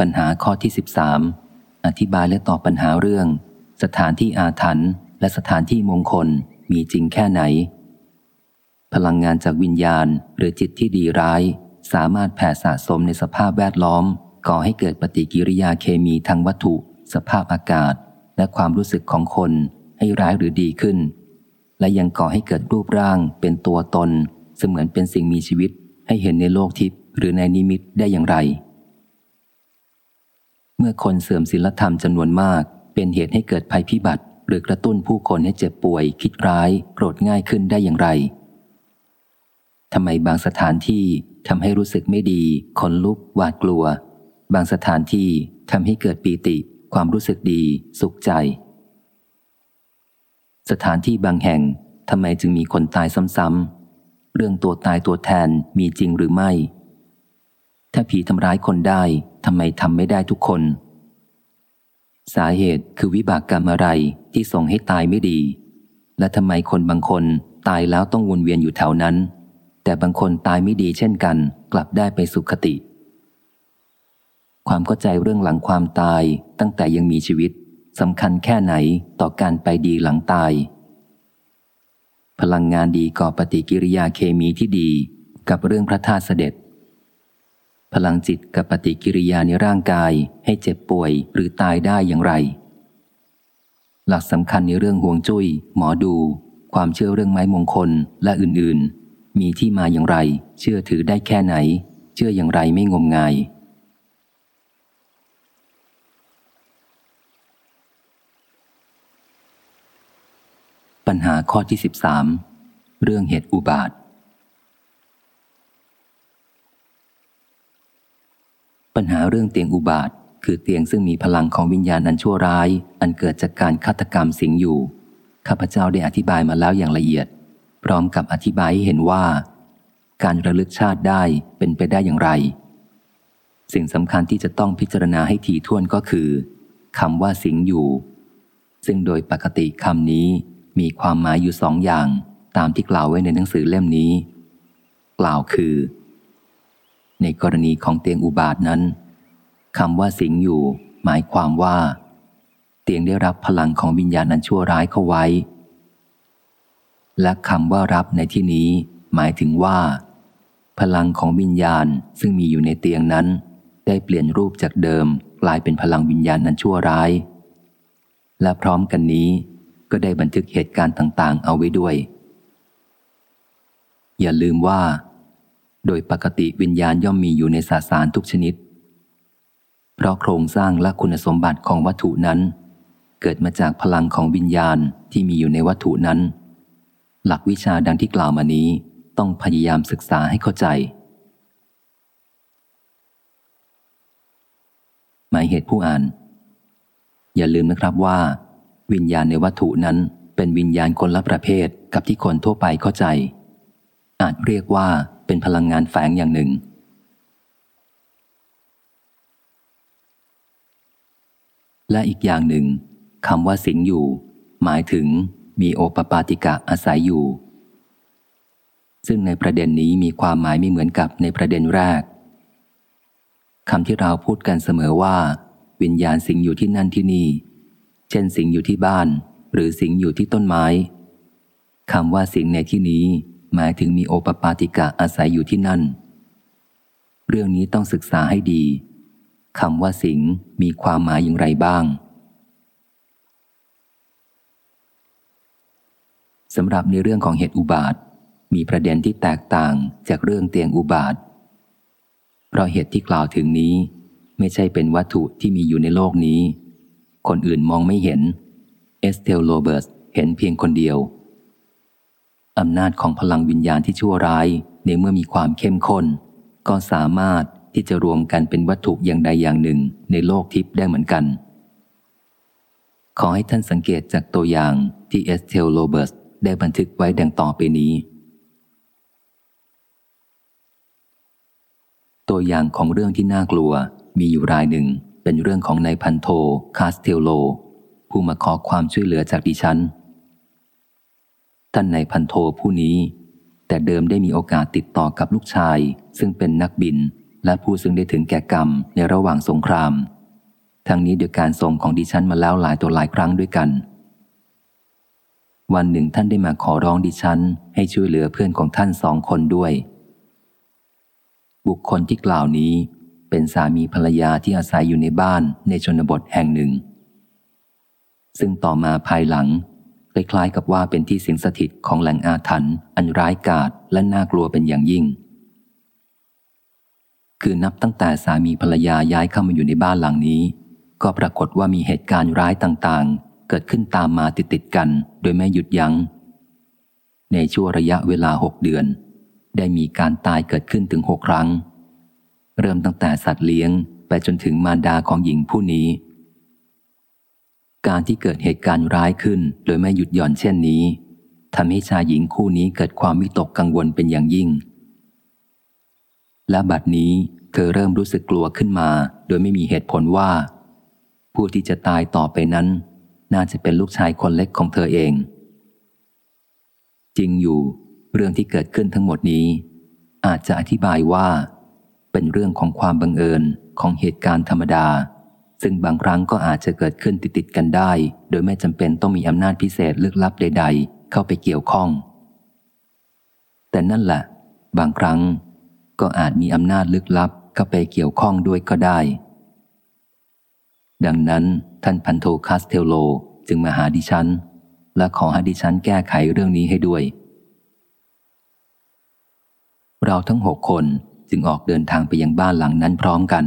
ปัญหาข้อที่ 13 อธิบายและตอบปัญหาเรื่อง สถานที่อาถรรพ์และสถานที่มงคลมีจริงแค่ไหน พลังงานจากวิญญาณหรือจิตที่ดีร้าย สามารถแผ่สะสมในสภาพแวดล้อม ก่อให้เกิดปฏิกิริยาเคมีทางวัตถุ สภาพอากาศ และความรู้สึกของคนให้ร้ายหรือดีขึ้น และยังก่อให้เกิดรูปร่าง เป็นตัวตน เสมือนเป็นสิ่งมีชีวิต ให้เห็นในโลกทิพย์หรือในนิมิตได้อย่างไร เมื่อคนเสื่อมศีลธรรมจำนวนมาก เป็นเหตุให้เกิดภัยพิบัติ หรือกระตุ้นผู้คนให้เจ็บป่วย คิดร้าย โกรธง่ายขึ้นได้อย่างไรทำไมบางสถานที่ทำให้รู้สึกไม่ดีขนลุกหวาดกลัว บางสถานที่ทำให้เกิดปีติ ความรู้สึกดี สุขใจ สถานที่บางแห่งทำไมจึงมีคนตายซ้ำๆเรื่องตัวตายตัวแทนมีจริงหรือไม่ ถ้าผีทำร้ายคนได้ทำไมทำไม่ได้ทุกคน สาเหตุคือวิบากกรรมอะไรที่ส่งให้ตายไม่ดี และทำไมคนบางคนตายแล้วต้องวนเวียนอยู่แถวนั้น แต่บางคนตายไม่ดีเช่นกัน กลับได้ไปสุขติ ความเข้าใจเรื่องหลังความตายตั้งแต่ยังมีชีวิตสำคัญแค่ไหนต่อการไปดีหลังตาย พลังงานดีก่อปฏิกิริยาเคมีที่ดีกับเรื่องพระธาตุเสด็จ พลังจิตกับปฏิกิริยาในร่างกายให้เจ็บป่วยหรือตายได้อย่างไร หลักสำคัญในเรื่องห่วงจุย้ย หมอดู ความเชื่อเรื่องไม้มงคลและอื่นๆ มีที่มาอย่างไร เชื่อถือได้แค่ไหน เชื่ออย่างไรไม่งมงาย ปัญหาข้อที่ 13 เรื่องเหตุอุบาท ปัญหาเรื่องเตียงอุบาท คือเตียงซึ่งมีพลังของวิญญาณอันชั่วร้าย อันเกิดจากการฆาตกรรมสิงอยู่ ข้าพเจ้าได้อธิบายมาแล้วอย่างละเอียด พร้อมกับอธิบายให้เห็นว่า การระลึกชาติได้เป็นไปได้อย่างไร สิ่งสำคัญที่จะต้องพิจารณาให้ถี่ถ้วนก็คือคำว่าสิงอยู่ ซึ่งโดยปกติคำนี้มีความหมายอยู่สองอย่างตามที่กล่าวไว้ในหนังสือเล่มนี้ กล่าวคือ ในกรณีของเตียงอุบาทนั้น คำว่าสิงอยู่ หมายความว่า เตียงได้รับพลังของวิญญาณอันชั่วร้ายเข้าไว้ และคำว่ารับในที่นี้ หมายถึงว่า พลังของวิญญาณซึ่งมีอยู่ในเตียงนั้น ได้เปลี่ยนรูปจากเดิม กลายเป็นพลังวิญญาณนั้นชั่วร้าย และพร้อมกันนี้ก็ได้บันทึกเหตุการณ์ต่าง ๆ เอาไว้ด้วย อย่าลืมว่า โดยปกติวิญญาณย่อมมีอยู่ในสาสารทุกชนิด เพราะโครงสร้างและคุณสมบัติของวัตถุนั้น เกิดมาจากพลังของวิญญาณที่มีอยู่ในวัตถุนั้น หลักวิชาดังที่กล่าวมานี้ต้องพยายามศึกษาให้เข้าใจ หมายเหตุผู้อ่าน อย่าลืมนะครับว่า วิญญาณในวัตถุนั้นเป็นวิญญาณคนละประเภทกับที่คนทั่วไปเข้าใจ อาจเรียกว่าเป็นพลังงานแฝงอย่างหนึ่ง และอีกอย่างหนึ่งคำว่าสิงอยู่ หมายถึงมีโอปปาติกะอาศัยอยู่ ซึ่งในประเด็นนี้มีความหมายไม่เหมือนกับในประเด็นแรกคำที่เราพูดกันเสมอว่า วิญญาณสิงอยู่ที่นั่นที่นี่ เช่นสิงอยู่ที่บ้าน หรือสิงอยู่ที่ต้นไม้คำว่าสิงในที่นี้ หมายถึงมีโอปปาติกะอาศัยอยู่ที่นั่น เรื่องนี้ต้องศึกษาให้ดี คำว่าสิงมีความหมายอย่างไรบ้างสำหรับในเรื่องของเห็ดอุบาทว์ มีประเด็นที่แตกต่างจากเรื่องเตียงอุบาทว์ เพราะเห็ดที่กล่าวถึงนี้ ไม่ใช่เป็นวัตถุที่มีอยู่ในโลกนี้ คนอื่นมองไม่เห็น เอสเทลโรเบิร์ตส์เห็นเพียงคนเดียว อำนาจของพลังวิญญาณที่ชั่วร้ายในเมื่อมีความเข้มข้น ก็สามารถ ที่จะรวมกันเป็นวัตถุอย่างใดอย่างหนึ่งในโลกทิพย์ได้เหมือนกัน ขอให้ท่านสังเกตจากตัวอย่างที่เอสเทลโรเบิร์ตส์ได้บันทึกไว้ดังต่อไปนี้ ตัวอย่างของเรื่องที่น่ากลัวมีอยู่รายหนึ่งเป็นเรื่องของนายพันโทคาสเทลโล ผู้มาขอความช่วยเหลือจากดิฉัน ท่านนายพันโทผู้นี้ แต่เดิมได้มีโอกาสติดต่อกับลูกชาย ซึ่งเป็นนักบิน และผู้ซึ่งได้ถึงแก่กรรมในระหว่างสงคราม ทั้งนี้โดยการส่งของดิฉันมาแล้วหลายตัวหลายครั้งด้วยกัน วันหนึ่งท่านได้มาขอร้องดิฉัน ให้ช่วยเหลือเพื่อนของท่านสองคนด้วย บุคคลที่กล่าวนี้เป็นสามีภรรยาที่อาศัยอยู่ในบ้านในชนบทแห่งหนึ่ง ซึ่งต่อมาภายหลังคล้ายๆกับว่าเป็นที่สิงสถิตของแหล่งอาถรรพ์อันร้ายกาจและน่ากลัวเป็นอย่างยิ่ง คือนับตั้งแต่สามีภรรยาย้ายเข้ามาอยู่ในบ้านหลังนี้ ก็ปรากฏว่ามีเหตุการณ์ร้ายต่างๆ เกิดขึ้นตามมาติดๆกัน โดยไม่หยุดยัง้ง ในช่วงระยะเวลาหกเดือน ได้มีการตายเกิดขึ้นถึงหกครั้ง เริ่มตั้งแต่สัตว์เลี้ยงไปจนถึงมารดาของหญิงผู้นี้ การที่เกิดเหตุการณ์ร้ายขึ้น โดยไม่หยุดหย่อนเช่นนี้ทำให้ชายหญิงคู่นี้เกิดความวิตกกังวลเป็นอย่างยิ่ง และบัดนี้เธอเริ่มรู้สึกกลัวขึ้นมา โดยไม่มีเหตุผลว่า ผู้ที่จะตายต่อไปนั้น น่าจะเป็นลูกชายคนเล็กของเธอเอง จริงอยู่ เรื่องที่เกิดขึ้นทั้งหมดนี้ อาจจะอธิบายว่า เป็นเรื่องของความบังเอิญของเหตุการณ์ธรรมดา ซึ่งบางครั้งก็อาจจะเกิดขึ้นติดติดกันได้ โดยไม่จำเป็นต้องมีอำนาจพิเศษลึกลับใด ๆ เข้าไปเกี่ยวข้อง แต่นั่นแหละ บางครั้ง ก็อาจมีอำนาจลึกลับเข้าไปเกี่ยวข้องด้วยก็ได้ ดังนั้นท่านพันโทคาสเทโลจึงมาหาดิฉัน และขอให้ดิฉันแก้ไขเรื่องนี้ให้ด้วย เราทั้งหกคนจึงออกเดินทางไปยังบ้านหลังนั้นพร้อมกัน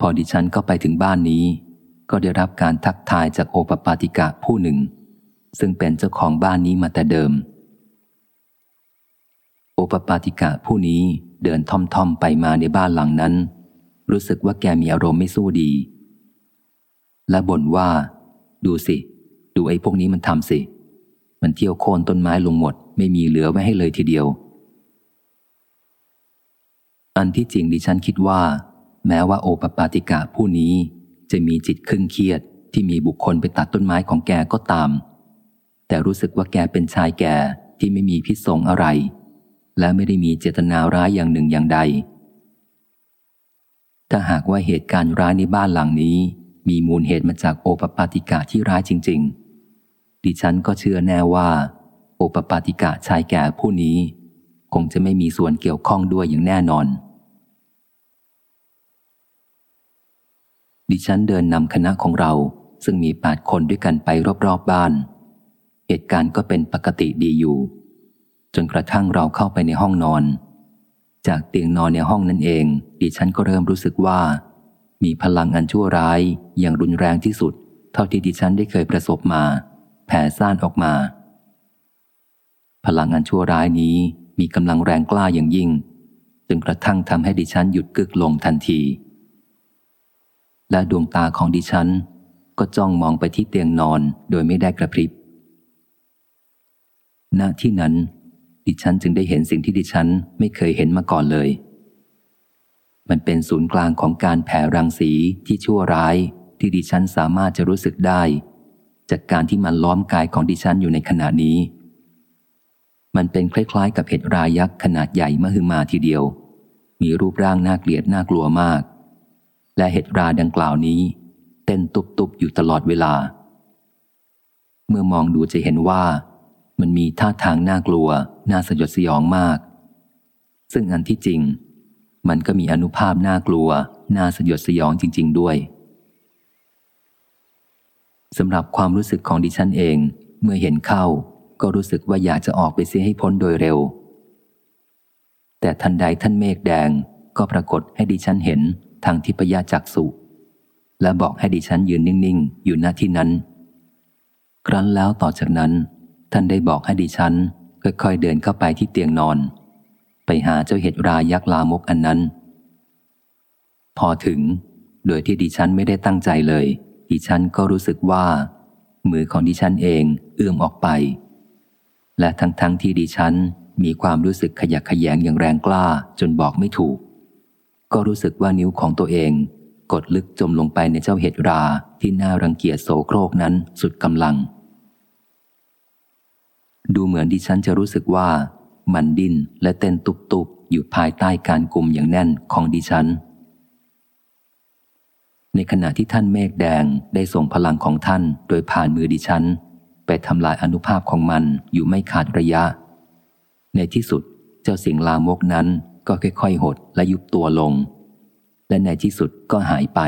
พอดิฉันก็ไปถึงบ้านนี้ ก็ได้รับการทักทายจากโอปปาติกะผู้หนึ่ง ซึ่งเป็นเจ้าของบ้านนี้มาแต่เดิม โอปปาติกะผู้นี้เดินท่อมๆไปมาในบ้านหลังนั้น รู้สึกว่าแกมีอารมณ์ไม่สู้ดี และบ่นว่า ดูสิ ดูไอ้พวกนี้มันทำสิ มันเที่ยวโค่นต้นไม้ลงหมด ไม่มีเหลือไว้ให้เลยทีเดียว อันที่จริงดิฉันคิดว่า แม้ว่าโอปปาติกะผู้นี้จะมีจิตครึ่งเครียดที่มีบุคคลไปตัดต้นไม้ของแกก็ตาม แต่รู้สึกว่าแกเป็นชายแก่ที่ไม่มีพิษสงอะไร และไม่ได้มีเจตนาร้ายอย่างหนึ่งอย่างใด ถ้าหากว่าเหตุการณ์ร้ายในบ้านหลังนี้ มีมูลเหตุมาจากโอปปาติกะที่ร้ายจริง ๆ ดิฉันก็เชื่อแน่ว่า โอปปาติกะชายแก่ผู้นี้ คงจะไม่มีส่วนเกี่ยวข้องด้วยอย่างแน่นอน ดิฉันเดินนำคณะของเราซึ่งมีแปดคนด้วยกันไปรอบๆบบ้าน เหตุการณ์ก็เป็นปกติดีอยู่ นกระทั่งเราเข้าไปในห้องนอน จากเตียงนอนในห้องนั่นเอง ดิฉันก็เริ่มรู้สึกว่า มีพลังอันชั่วร้ายอย่างรุนแรงที่สุด เท่าที่ดิฉันได้เคยประสบมา แผ่ซ่านออกมา พลังอันชั่วร้ายนี้มีกำลังแรงกล้าอย่างยิ่งจนกระทั่งทำให้ดิฉันหยุดกึกลงทันที และดวงตาของดิฉัน ก็จ้องมองไปที่เตียงนอนโดยไม่ได้กระพริบ ณ ที่นั้น ดิฉันจึงได้เห็นสิ่งที่ดิฉันไม่เคยเห็นมาก่อนเลย มันเป็นศูนย์กลางของการแผ่รังสีที่ชั่วร้ายที่ดิฉันสามารถจะรู้สึกได้ จากการที่มันล้อมกายของดิฉันอยู่ในขณะนี้ มันเป็นคล้ายๆ กับเห็ดรายักษ์ขนาดใหญ่มหึมาทีเดียว มีรูปร่างน่าเกลียดน่ากลัวมาก และเห็ดราดังกล่าวนี้ เต้นตุบๆอยู่ตลอดเวลา เมื่อมองดูจะเห็นว่า มันมีท่าทางน่ากลัว น่าสยดสยองมาก ซึ่งอันที่จริง มันก็มีอนุภาพน่ากลัว น่าสยดสยองจริง ๆ ด้วยสำหรับความรู้สึกของดิฉันเอง เมื่อเห็นเข้า ก็รู้สึกว่าอยากจะออกไปเสียให้พ้นโดยเร็ว แต่ทันใดท่านเมฆแดงก็ปรากฏให้ดิฉันเห็นทางทิพยจักสุและบอกให้ดิฉันยืนนิ่ง ๆ อยู่หน้าที่นั้น ครั้นแล้วต่อจากนั้น ท่านได้บอกให้ดิฉันค่อยๆเดินเข้าไปที่เตียงนอน ไปหาเจ้าเห็ดรายักษ์ลามกอันนั้น พอถึง โดยที่ดิฉันไม่ได้ตั้งใจเลย ดิฉันก็รู้สึกว่า มือของดิฉันเองเอื้อมออกไป และทั้งๆทที่ดิฉันมีความรู้สึกขยักขยงอย่างแรงกล้าจนบอกไม่ถูก ก็รู้สึกว่านิ้วของตัวเอง กดลึกจมลงไปในเจ้าเห็ดราที่น่ารังเกียจโสโครกนั้นสุดกำลัง ดูเหมือนดิฉันจะรู้สึกว่ามันดิ้นและเต้นตุบๆ อยู่ภายใต้การกลุ่มอย่างแน่นของดิฉัน ในขณะที่ท่านเมฆแดงได้ส่งพลังของท่านโดยผ่านมือดิฉัน ไปทำลายอนุภาพของมันอยู่ไม่ขาดระยะ ในที่สุดเจ้าสิงลามกนั้นก็ค่อยๆ หดและยุบตัวลง และในที่สุดก็หายไป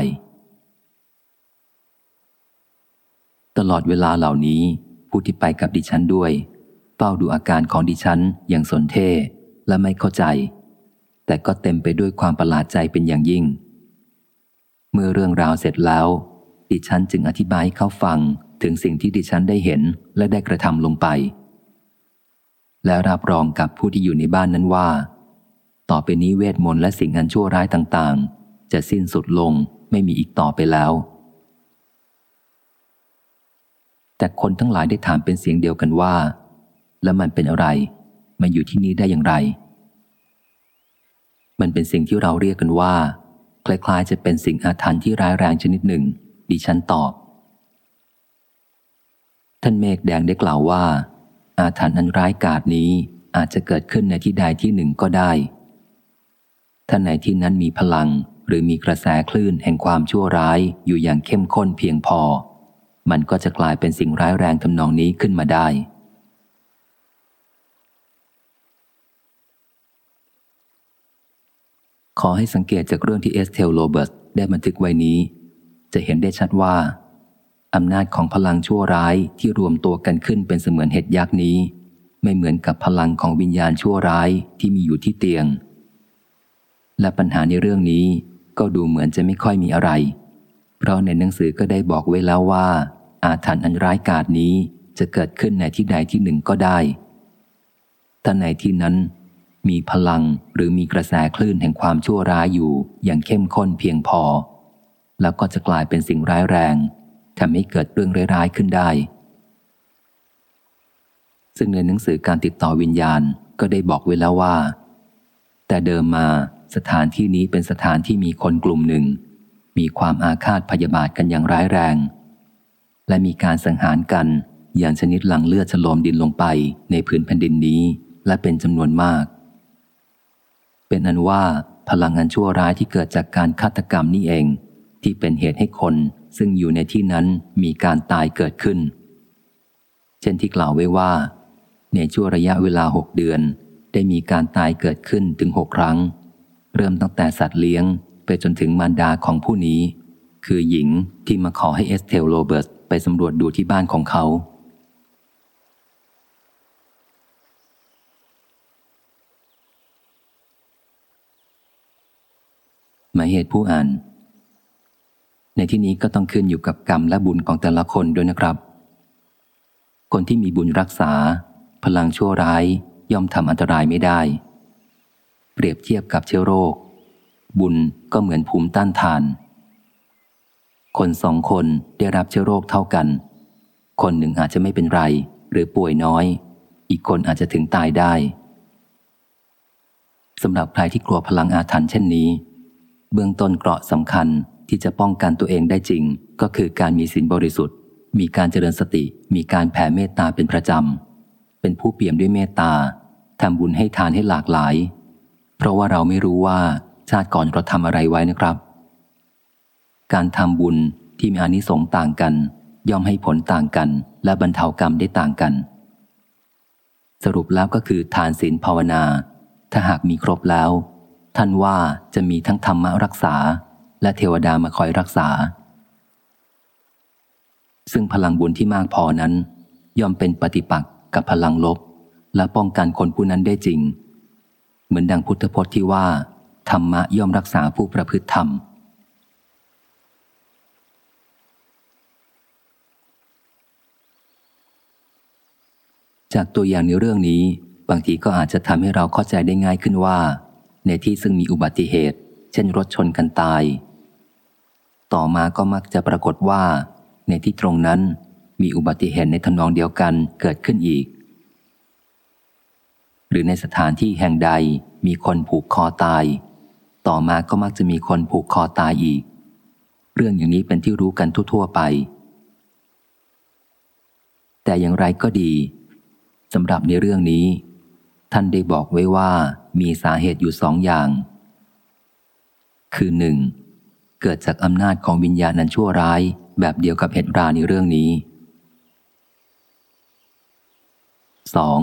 ตลอดเวลาเหล่านี้ผู้ที่ไปกับดิฉันด้วย ฝ้าดูอาการของดิฉันอย่างสนเท่และไม่เข้าใจ แต่ก็เต็มไปด้วยความประหลาดใจเป็นอย่างยิ่ง เมื่อเรื่องราวเสร็จแล้ว ดิฉันจึงอธิบายให้เขาฟังถึงสิ่งที่ดิฉันได้เห็นและได้กระทำลงไป และรับรองกับผู้ที่อยู่ในบ้านนั้นว่า ต่อไปนี้เวทมนต์และสิ่งอันชั่วร้ายต่างๆ จะสิ้นสุดลงไม่มีอีกต่อไปแล้ว แต่คนทั้งหลายได้ถามเป็นเสียงเดียวกันว่า แล้วมันเป็นอะไร มาอยู่ที่นี่ได้อย่างไร มันเป็นสิ่งที่เราเรียกกันว่า คล้ายๆ จะเป็นสิ่งอาถรรพ์ที่ร้ายแรงชนิดหนึ่ง ดิฉันตอบ ท่านเมฆแดงได้กล่าวว่า อาถรรพ์อันร้ายกาจนี้อาจจะเกิดขึ้นในที่ใดที่หนึ่งก็ได้ ถ้าในที่นั้นมีพลังหรือมีกระแสคลื่นแห่งความชั่วร้ายอยู่อย่างเข้มข้นเพียงพอ มันก็จะกลายเป็นสิ่งร้ายแรงทำนองนี้ขึ้นมาได้ ขอให้สังเกตจากเรื่องที่เอสเทลโรเบิร์ตส์ได้บันทึกไว้นี้ จะเห็นได้ชัดว่า อำนาจของพลังชั่วร้ายที่รวมตัวกันขึ้นเป็นเสมือนเห็ดยักษ์นี้ ไม่เหมือนกับพลังของวิญญาณชั่วร้ายที่มีอยู่ที่เตียง และปัญหาในเรื่องนี้ก็ดูเหมือนจะไม่ค่อยมีอะไร เพราะในหนังสือก็ได้บอกไว้แล้วว่า อาถรรพ์อันร้ายกาจนี้จะเกิดขึ้นในที่ใดที่หนึ่งก็ได้ถ้าในที่นั้น มีพลังหรือมีกระแสคลื่นแห่งความชั่วร้ายอยู่อย่างเข้มข้นเพียงพอ แล้วก็จะกลายเป็นสิ่งร้ายแรงทำให้เกิดเรื่องร้ายๆขึ้นได้ ซึ่งในหนังสือการติดต่อวิญญาณก็ได้บอกไว้แล้วว่า แต่เดิมมาสถานที่นี้เป็นสถานที่มีคนกลุ่มหนึ่ง มีความอาฆาตพยาบาทกันอย่างร้ายแรง และมีการสังหารกันอย่างชนิดหลังเลือดฉลมดินลงไปในพื้นแผ่นดินนี้และเป็นจำนวนมาก เป็นอันว่าพลังงานชั่วร้ายที่เกิดจากการฆาตกรรมนี่เอง ที่เป็นเหตุให้คนซึ่งอยู่ในที่นั้นมีการตายเกิดขึ้น เช่นที่กล่าวไว้ว่า ในช่วงระยะเวลาหกเดือน ได้มีการตายเกิดขึ้นถึงหกครั้ง เริ่มตั้งแต่สัตว์เลี้ยง ไปจนถึงมารดาของผู้นี้ คือหญิงที่มาขอให้เอสเทลโรเบิร์ตส์ไปสำรวจดูที่บ้านของเขาห มายเหตุผู้อ่าน ในที่นี้ก็ต้องขึ้นอยู่กับกรรมและบุญของแต่ละคนด้วยนะครับ คนที่มีบุญรักษา พลังชั่วร้ายย่อมทำอันตรายไม่ได้ เปรียบเทียบกับเชื้อโรค บุญก็เหมือนภูมิต้านทาน คนสองคนได้รับเชื้อโรคเท่ากัน คนหนึ่งอาจจะไม่เป็นไร หรือป่วยน้อย อีกคนอาจจะถึงตายได้สำหรับใครที่กลัวพลังอาถรรพ์เช่นนี้ เบื้องต้นเกราะสำคัญที่จะป้องกันตัวเองได้จริง ก็คือการมีศีลบริสุทธิ์ มีการเจริญสติ มีการแผ่เมตตาเป็นประจำ เป็นผู้เปี่ยมด้วยเมตตาทำบุญให้ทานให้หลากหลาย เพราะว่าเราไม่รู้ว่าชาติก่อนเราทำอะไรไว้นะครับ การทำบุญที่มีอานิสงส์ต่างกัน ย่อมให้ผลต่างกัน และบรรเทากรรมได้ต่างกัน สรุปแล้วก็คือทานศีลภาวนา ถ้าหากมีครบแล้ว ท่านว่าจะมีทั้งธรรมรักษา และเทวดามาคอยรักษา ซึ่งพลังบุญที่มากพอนั้น ย่อมเป็นปฏิปักษ์กับพลังลบ และป้องกันคนผู้นั้นได้จริง เหมือนดังพุทธพจน์ที่ว่า ธรรมะย่อมรักษาผู้ประพฤติธรรมจากตัวอย่างในเรื่องนี้ บางทีก็อาจจะทำให้เราเข้าใจได้ง่ายขึ้นว่า ในที่ซึ่งมีอุบัติเหตุ เช่นรถชนกันตาย ต่อมาก็มักจะปรากฏว่า ในที่ตรงนั้นมีอุบัติเหตุในทำนองเดียวกันเกิดขึ้นอีก หรือในสถานที่แห่งใดมีคนผูกคอตาย ต่อมาก็มักจะมีคนผูกคอตายอีก เรื่องอย่างนี้เป็นที่รู้กันทั่ว ๆ ไป แต่อย่างไรก็ดีสำหรับในเรื่องนี้ ท่านได้บอกไว้ว่า มีสาเหตุอยู่สองอย่าง คือหนึ่งเกิดจากอำนาจของวิญญาณนั้นชั่วร้ายแบบเดียวกับเหตุราในเรื่องนี้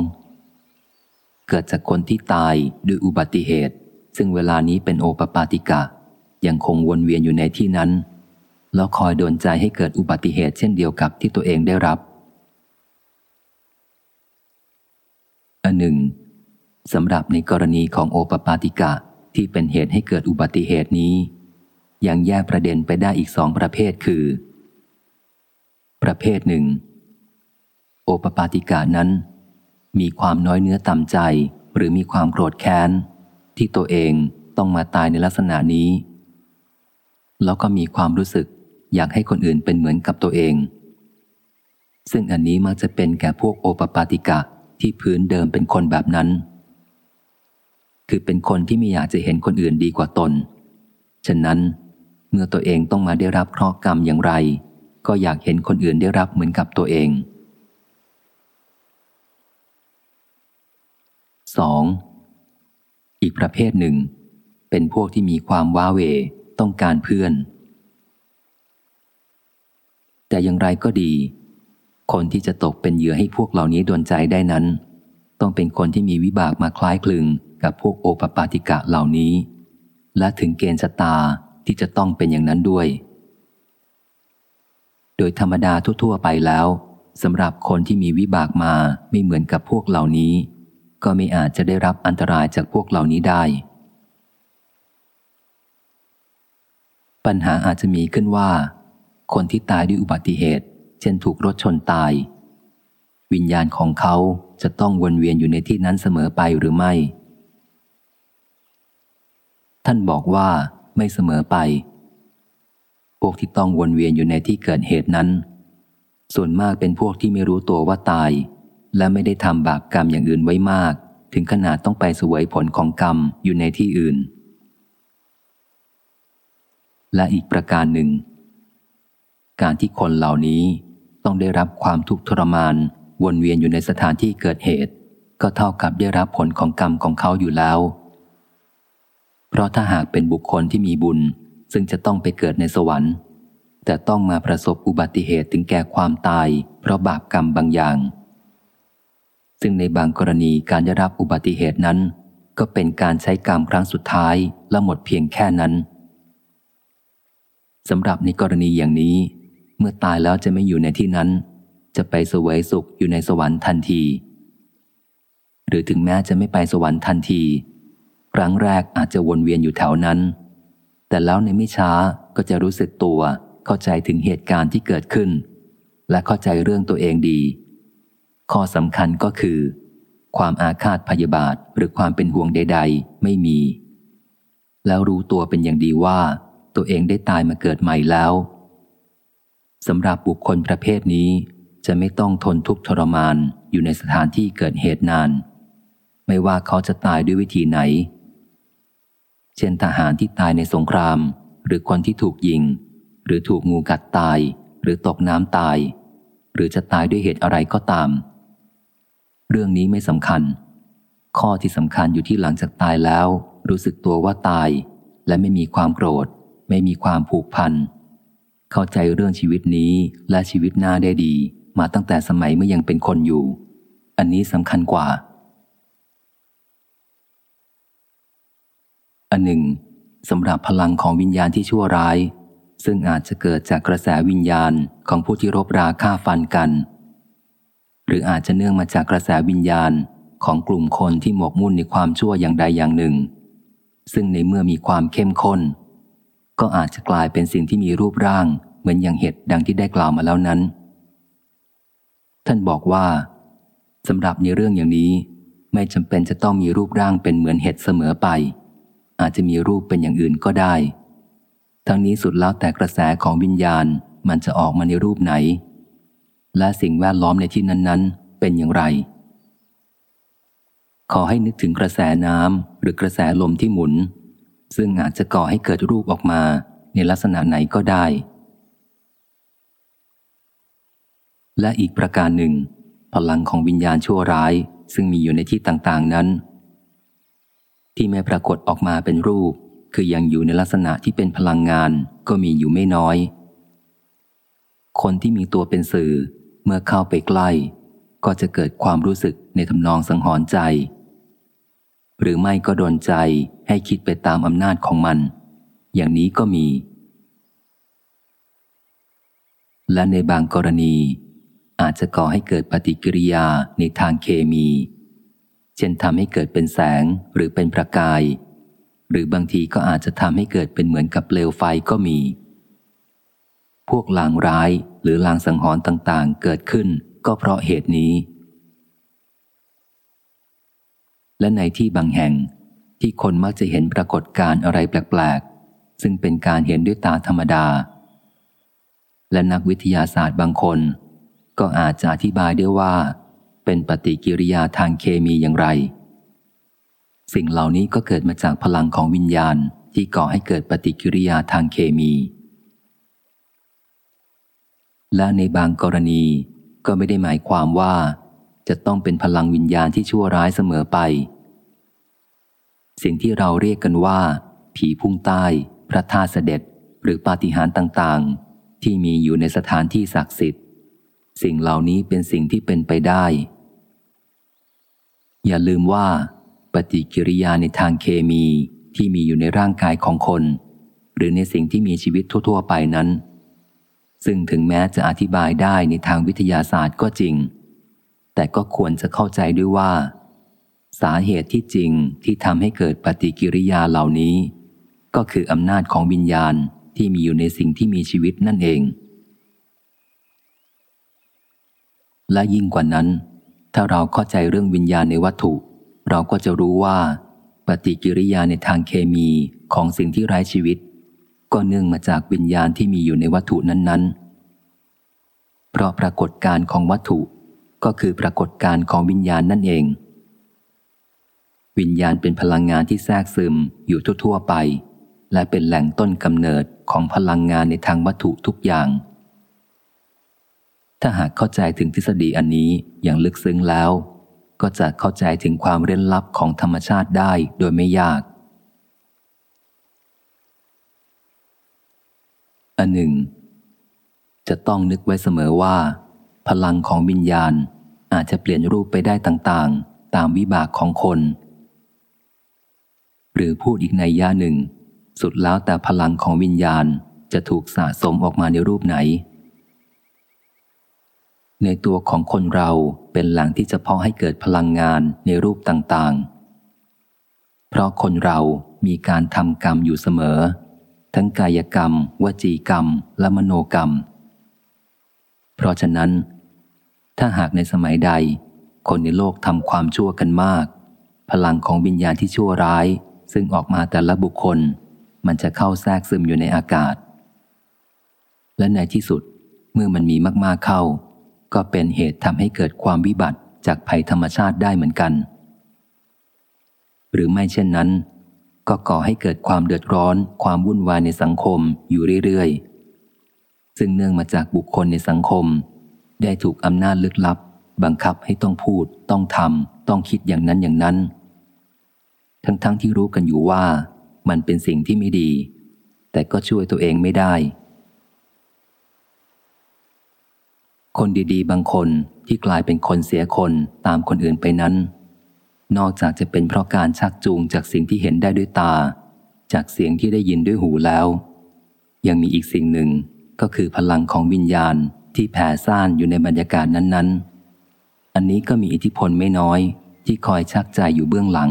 2. เกิดจากคนที่ตายด้วยอุบัติเหตุ ซึ่งเวลานี้เป็นโอปปาติกะ ยังคงวนเวียนอยู่ในที่นั้น แล้วคอยโดนใจให้เกิดอุบัติเหตุเช่นเดียวกับที่ตัวเองได้รับอันหนึ่ง สำหรับในกรณีของโอปปาติกะที่เป็นเหตุให้เกิดอุบัติเหตุนี้ ยังแยกประเด็นไปได้อีกสองประเภทคือ ประเภทหนึ่ง โอปปาติกะนั้น มีความน้อยเนื้อต่ำใจหรือมีความโกรธแค้น ที่ตัวเองต้องมาตายในลักษณะนี้ แล้วก็มีความรู้สึกอยากให้คนอื่นเป็นเหมือนกับตัวเอง ซึ่งอันนี้มักจะเป็นแก่พวกโอปปาติกะที่พื้นเดิมเป็นคนแบบนั้น คือเป็นคนที่ไม่อยากจะเห็นคนอื่นดีกว่าตน ฉะนั้น เมื่อตัวเองต้องมาได้รับเคราะห์กรรมอย่างไร ก็อยากเห็นคนอื่นได้รับเหมือนกับตัวเอง 2. อีกประเภทหนึ่ง เป็นพวกที่มีความว้าเวต้องการเพื่อน แต่อย่างไรก็ดี คนที่จะตกเป็นเหยื่อให้พวกเหล่านี้โดนใจได้นั้น ต้องเป็นคนที่มีวิบากมาคล้ายคลึง กับพวกโอปปาติกะเหล่านี้ และถึงเกณฑ์ชะตาที่จะต้องเป็นอย่างนั้นด้วย โดยธรรมดาทั่ว ๆ ไปแล้วสำหรับคนที่มีวิบากมาไม่เหมือนกับพวกเหล่านี้ ก็ไม่อาจจะได้รับอันตรายจากพวกเหล่านี้ได้ ปัญหาอาจจะมีขึ้นว่า คนที่ตายด้วยอุบัติเหตุ เช่นถูกรถชนตาย วิญญาณของเขาจะต้องวนเวียนอยู่ในที่นั้นเสมอไปหรือไม่ ท่านบอกว่าไม่เสมอไป พวกที่ต้องวนเวียนอยู่ในที่เกิดเหตุนั้น ส่วนมากเป็นพวกที่ไม่รู้ตัวว่าตาย และไม่ได้ทำบาปกรรมอย่างอื่นไว้มาก ถึงขนาดต้องไปสวยผลของกรรมอยู่ในที่อื่น และอีกประการหนึ่ง การที่คนเหล่านี้ต้องได้รับความทุกข์ทรมานวนเวียนอยู่ในสถานที่เกิดเหตุ ก็เท่ากับได้รับผลของกรรมของเขาอยู่แล้ว เพราะถ้าหากเป็นบุคคลที่มีบุญ ซึ่งจะต้องไปเกิดในสวรรค์ แต่ต้องมาประสบอุบัติเหตุถึงแก่ความตาย เพราะบาปกรรมบางอย่าง ซึ่งในบางกรณีการได้รับอุบัติเหตุนั้น ก็เป็นการใช้กรรมครั้งสุดท้ายและหมดเพียงแค่นั้นสำหรับในกรณีอย่างนี้ เมื่อตายแล้วจะไม่อยู่ในที่นั้น จะไปสวยสุขอยู่ในสวรรค์ทันที หรือถึงแม้จะไม่ไปสวรรค์ทันที ครั้งแรกอาจจะวนเวียนอยู่แถวนั้น แต่แล้วในไม่ช้าก็จะรู้สึกตัว เข้าใจถึงเหตุการณ์ที่เกิดขึ้น และเข้าใจเรื่องตัวเองดี ข้อสำคัญก็คือ ความอาฆาตพยาบาทหรือความเป็นห่วงใด ๆ ไม่มี แล้วรู้ตัวเป็นอย่างดีว่า ตัวเองได้ตายมาเกิดใหม่แล้วสำหรับบุคคลประเภทนี้จะไม่ต้องทนทุกข์ทรมานอยู่ในสถานที่เกิดเหตุนาน ไม่ว่าเขาจะตายด้วยวิธีไหน เช่นทหารที่ตายในสงคราม หรือคนที่ถูกยิง หรือถูกงูกัดตาย หรือตกน้ำตาย หรือจะตายด้วยเหตุอะไรก็ตาม เรื่องนี้ไม่สำคัญ ข้อที่สำคัญอยู่ที่หลังจากตายแล้ว รู้สึกตัวว่าตาย และไม่มีความโกรธ ไม่มีความผูกพัน เข้าใจเรื่องชีวิตนี้และชีวิตหน้าได้ดี มาตั้งแต่สมัยเมื่อยังเป็นคนอยู่ อันนี้สำคัญกว่า อันหนึ่งสำหรับพลังของวิญญาณที่ชั่วร้าย ซึ่งอาจจะเกิดจากกระแสวิญญาณของผู้ที่รบราฆ่าฟันกัน หรืออาจจะเนื่องมาจากกระแสวิญญาณของกลุ่มคนที่หมกมุ่นในความชั่วอย่างใดอย่างหนึ่ง ซึ่งในเมื่อมีความเข้มข้น ก็อาจจะกลายเป็นสิ่งที่มีรูปร่าง เหมือนอย่างเห็ดดังที่ได้กล่าวมาแล้วนั้น ท่านบอกว่าสำหรับในเรื่องอย่างนี้ ไม่จำเป็นจะต้องมีรูปร่างเป็นเหมือนเห็ดเสมอไป อาจจะมีรูปเป็นอย่างอื่นก็ได้ ทั้งนี้สุดแล้วแต่กระแสของวิญญาณมันจะออกมาในรูปไหน และสิ่งแวดล้อมในที่นั้น ๆ เป็นอย่างไร ขอให้นึกถึงกระแสน้ำหรือกระแสลมที่หมุน ซึ่งอาจจะก่อให้เกิดรูปออกมาในลักษณะไหนก็ได้ และอีกประการหนึ่ง พลังของวิญญาณชั่วร้ายซึ่งมีอยู่ในที่ต่างๆนั้น ที่ไม่ปรากฏออกมาเป็นรูป คือยังอยู่ในลักษณะที่เป็นพลังงานก็มีอยู่ไม่น้อย คนที่มีตัวเป็นสื่อเมื่อเข้าไปใกล้ ก็จะเกิดความรู้สึกในทำนองสังหรณ์ใจ หรือไม่ก็โดนใจให้คิดไปตามอำนาจของมัน อย่างนี้ก็มี และในบางกรณีอาจจะก่อให้เกิดปฏิกิริยาในทางเคมี เช่นทำให้เกิดเป็นแสงหรือเป็นประกาย หรือบางทีก็อาจจะทำให้เกิดเป็นเหมือนกับเปลวไฟก็มี พวกลางร้ายหรือลางสังหรณ์ต่างๆ เกิดขึ้นก็เพราะเหตุนี้ และในที่บางแห่งที่คนมักจะเห็นปรากฏการอะไรแปลกๆ ซึ่งเป็นการเห็นด้วยตาธรรมดา และนักวิทยาศาสตร์บางคน ก็อาจจะอธิบายได้ว่า เป็นปฏิกิริยาทางเคมีอย่างไร สิ่งเหล่านี้ก็เกิดมาจากพลังของวิญญาณที่ก่อให้เกิดปฏิกิริยาทางเคมี และในบางกรณีก็ไม่ได้หมายความว่า จะต้องเป็นพลังวิญญาณที่ชั่วร้ายเสมอไป สิ่งที่เราเรียกกันว่า ผีพุ่งใต้ พระธาตุเสด็จ หรือปาฏิหาริย์ต่างๆ ที่มีอยู่ในสถานที่ศักดิ์สิทธิ์ สิ่งเหล่านี้เป็นสิ่งที่เป็นไปได้ อย่าลืมว่า ปฏิกิริยาในทางเคมีที่มีอยู่ในร่างกายของคน หรือในสิ่งที่มีชีวิตทั่ว ๆ ไปนั้น ซึ่งถึงแม้จะอธิบายได้ในทางวิทยาศาสตร์ก็จริง แต่ก็ควรจะเข้าใจด้วยว่า สาเหตุที่จริงที่ทำให้เกิดปฏิกิริยาเหล่านี้ ก็คืออำนาจของวิญญาณที่มีอยู่ในสิ่งที่มีชีวิตนั่นเอง และยิ่งกว่านั้น ถ้าเราเข้าใจเรื่องวิญญาณในวัตถุ เราก็จะรู้ว่า ปฏิกิริยาในทางเคมีของสิ่งที่ไร้ชีวิต ก็เนื่องมาจากวิญญาณที่มีอยู่ในวัตถุนั้น ๆ เพราะปรากฏการของวัตถุก็คือปรากฏการของวิญญาณนั่นเอง วิญญาณเป็นพลังงานที่แทรกซึมอยู่ทั่วๆไป และเป็นแหล่งต้นกำเนิดของพลังงานในทางวัตถุทุกอย่าง ถ้าหากเข้าใจถึงทฤษฎีอันนี้อย่างลึกซึ้งแล้ว ก็จะเข้าใจถึงความเร้นลับของธรรมชาติได้โดยไม่ยาก อันหนึ่ง จะต้องนึกไว้เสมอว่า พลังของวิญญาณอาจจะเปลี่ยนรูปไปได้ต่างๆ ตามวิบากของคน หรือพูดอีกในย่าหนึ่ง สุดแล้วแต่พลังของวิญญาณจะถูกสะสมออกมาในรูปไหน ในตัวของคนเราเป็นหลังที่จะพอให้เกิดพลังงานในรูปต่างๆ เพราะคนเรามีการทำกรรมอยู่เสมอ ทั้งกายกรรม วจีกรรม และมโนกรรม เพราะฉะนั้น ถ้าหากในสมัยใด คนในโลกทำความชั่วกันมาก พลังของวิญญาณที่ชั่วร้าย ซึ่งออกมาแต่ละบุคคล มันจะเข้าแทรกซึมอยู่ในอากาศ และในที่สุดเมื่อมันมีมากๆเข้า ก็เป็นเหตุทำให้เกิดความวิบัติจากภัยธรรมชาติได้เหมือนกัน หรือไม่เช่นนั้น ก็ก่อให้เกิดความเดือดร้อน ความวุ่นวายในสังคมอยู่เรื่อยๆ ซึ่งเนื่องมาจากบุคคลในสังคม ได้ถูกอำนาจลึกลับ บังคับให้ต้องพูด ต้องทำต้องคิดอย่างนั้นอย่างนั้น ทั้งๆทที่รู้กันอยู่ว่า มันเป็นสิ่งที่ไม่ดี แต่ก็ช่วยตัวเองไม่ได้ คนดีๆ บางคนที่กลายเป็นคนเสียคนตามคนอื่นไปนั้น นอกจากจะเป็นเพราะการชักจูงจากสิ่งที่เห็นได้ด้วยตา จากเสียงที่ได้ยินด้วยหูแล้ว ยังมีอีกสิ่งหนึ่งก็คือพลังของวิญญาณที่แผ่ซ่านอยู่ในบรรยากาศนั้นๆ อันนี้ก็มีอิทธิพลไม่น้อยที่คอยชักใจอยู่เบื้องหลัง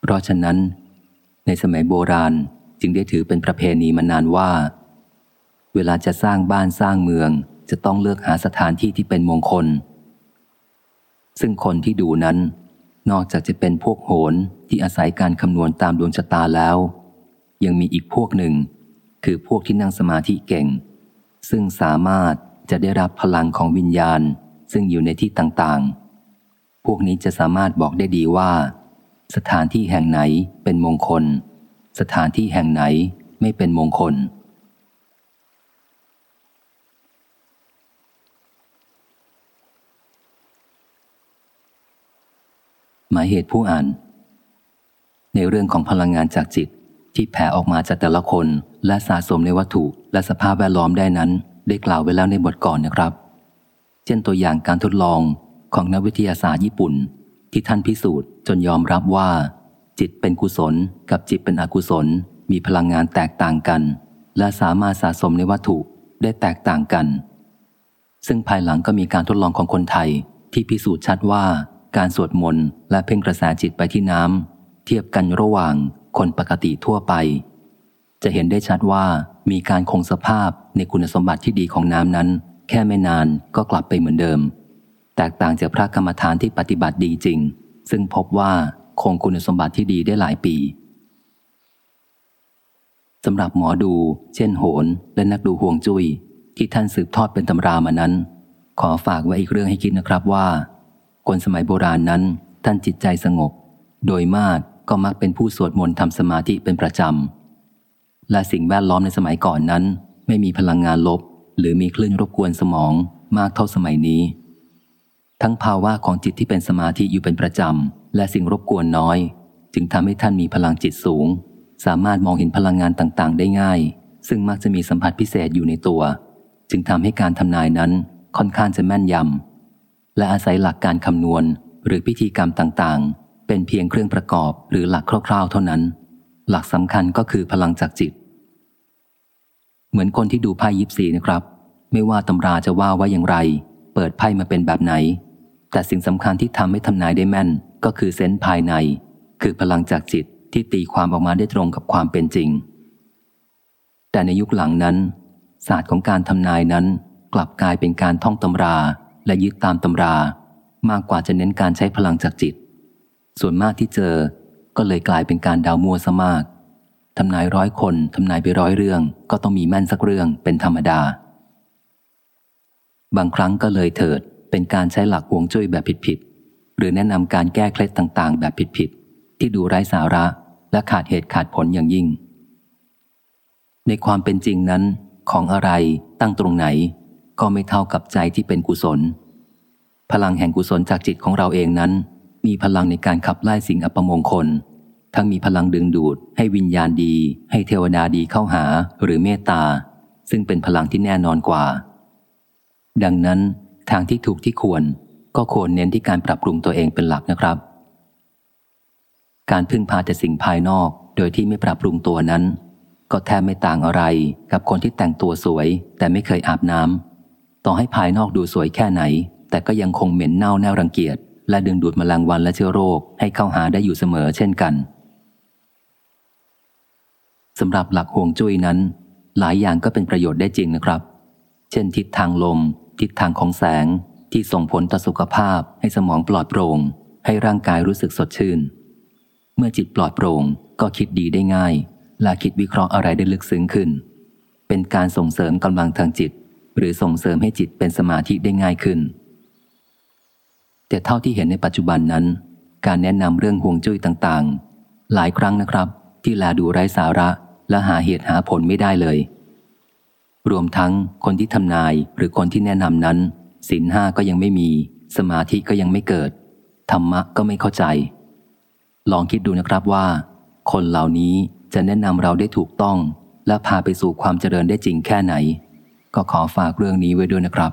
เพราะฉะนั้น ในสมัยโบราณจึงได้ถือเป็นประเพณีมานานว่า เวลาจะสร้างบ้านสร้างเมือง จะต้องเลือกหาสถานที่ที่เป็นมงคล ซึ่งคนที่ดูนั้น นอกจากจะเป็นพวกโหนที่อาศัยการคำนวณตามดวงชะตาแล้ว ยังมีอีกพวกหนึ่ง คือพวกที่นั่งสมาธิเก่ง ซึ่งสามารถจะได้รับพลังของวิญญาณ ซึ่งอยู่ในที่ต่างๆ พวกนี้จะสามารถบอกได้ดีว่า สถานที่แห่งไหนเป็นมงคล สถานที่แห่งไหนไม่เป็นมงคลายเหตุผู้อ่าน ในเรื่องของพลังงานจากจิตที่แผ่ออกมาจากแต่ละคน และสะสมในวัตถุและสภาพแวดล้อมได้นั้น ได้กล่าวไว้แล้วในบทก่อนนะครับ เช่นตัวอย่างการทดลองของนักวิทยาศาสตร์ญี่ปุ่น ที่ท่านพิสูจน์จนยอมรับว่า จิตเป็นกุศล กับจิตเป็นอกุศล มีพลังงานแตกต่างกัน และสามารถสะสมในวัตถุได้แตกต่างกัน ซึ่งภายหลังก็มีการทดลองของคนไทยที่พิสูจน์ชัดว่า การสวดมนต์และเพ่งกระแสจิตไปที่น้ำเทียบกันระหว่างคนปกติทั่วไป จะเห็นได้ชัดว่ามีการคงสภาพในคุณสมบัติที่ดีของน้ำนั้น แค่ไม่นานก็กลับไปเหมือนเดิม แตกต่างจากพระกรรมฐานที่ปฏิบัติดีจริง ซึ่งพบว่าคงคุณสมบัติที่ดีได้หลายปีสำหรับหมอดู เช่นโหน และนักดูห่วงจุย้ยที่ท่านสืบทอดเป็นตำรามานั้น ขอฝากไว้อีกเรื่องให้คิดนะครับว่า คนสมัยโบราณนั้น ท่านจิตใจสงบ โดยมากก็มักเป็นผู้สวดมนต์ทำสมาธิเป็นประจำ และสิ่งแวดล้อมในสมัยก่อนนั้น ไม่มีพลังงานลบ หรือมีคลื่นรบกวนสมองมากเท่าสมัยนี้ ทั้งภาวะของจิตที่เป็นสมาธิอยู่เป็นประจำ และสิ่งรบกวนน้อย จึงทำให้ท่านมีพลังจิตสูง สามารถมองเห็นพลังงานต่างๆ ได้ง่าย ซึ่งมักจะมีสัมผัสพิเศษอยู่ในตัว จึงทำให้การทำนายนั้นค่อนข้างจะแม่นยำ และอาศัยหลักการคำนวณหรือพิธีกรรมต่างๆ เป็นเพียงเครื่องประกอบหรือหลักคร่าวๆ เท่านั้น หลักสำคัญก็คือพลังจากจิต เหมือนคนที่ดูไพ่ยิปซีนะครับ ไม่ว่าตำราจะว่าไว่าอย่างไร เปิดไพ่มาเป็นแบบไหน แต่สิ่งสำคัญที่ทำให้ทำนายได้แม่น ก็คือเซนส์ภายใน คือพลังจากจิตที่ตีความออกมาได้ตรงกับความเป็นจริง แต่ในยุคหลังนั้น ศาสตร์ของการทำนายนั้นกลับกลายเป็นการท่องตำรา และยึดตามตำรา มากกว่าจะเน้นการใช้พลังจากจิต ส่วนมากที่เจอก็เลยกลายเป็นการดาวมัวซะมากทำนายร้อยคนทำนายไปร้อยเรื่อง ก็ต้องมีแม่นสักเรื่องเป็นธรรมดา บางครั้งก็เลยเถิดเป็นการใช้หลักวงจุ้ยแบบผิดๆหรือแนะนำการแก้เคล็ดต่างๆ แบบผิดๆที่ดูไร้สาระและขาดเหตุขาดผลอย่างยิ่ง ในความเป็นจริงนั้นของอะไรตั้งตรงไหน ก็ไม่เท่ากับใจที่เป็นกุศล พลังแห่งกุศลจากจิตของเราเองนั้น มีพลังในการขับไล่สิ่งอัปมงคล ทั้งมีพลังดึงดูด ให้วิญญาณดี ให้เทวดาดีเข้าหาหรือเมตตา ซึ่งเป็นพลังที่แน่นอนกว่า ดังนั้นทางที่ถูกที่ควรก็ควรเน้นที่การปรับปรุงตัวเองเป็นหลักนะครับ การพึ่งพาแต่สิ่งภายนอกโดยที่ไม่ปรับปรุงตัวนั้น ก็แทบไม่ต่างอะไรกับคนที่แต่งตัวสวย แต่ไม่เคยอาบน้ำ ต่อให้ภายนอกดูสวยแค่ไหน แต่ก็ยังคงเหม็นเน่าแน่รังเกียจ และดึงดูดมแมลงวันและเชื้อโรคให้เข้าหาได้อยู่เสมอเช่นกันสำหรับหลักห่วงจุ้ยนั้น หลายอย่างก็เป็นประโยชน์ได้จริงนะครับ เช่น ทิศทางลม ทิศทางของแสงที่ส่งผลต่อสุขภาพ ให้สมองปลอดโปร่ง ให้ร่างกายรู้สึกสดชื่น เมื่อจิตปลอดโปร่ง ก็คิดดีได้ง่าย และคิดวิเคราะห์อะไรได้ลึกซึ้งขึ้น เป็นการส่งเสริมกำลังทางจิต หรือส่งเสริมให้จิตเป็นสมาธิได้ง่ายขึ้น แต่เท่าที่เห็นในปัจจุบันนั้น การแนะนำเรื่องห่วงจุ้ยต่างๆ หลายครั้งนะครับ ที่แลดูไร้สาระและหาเหตุหาผลไม่ได้เลย รวมทั้งคนที่ทำนายหรือคนที่แนะนำนั้นศีลห้าก็ยังไม่มี สมาธิก็ยังไม่เกิด ธรรมะก็ไม่เข้าใจ ลองคิดดูนะครับว่า คนเหล่านี้จะแนะนำเราได้ถูกต้อง และพาไปสู่ความเจริญได้จริงแค่ไหน ก็ขอฝากเรื่องนี้ไว้ด้วยนะครับ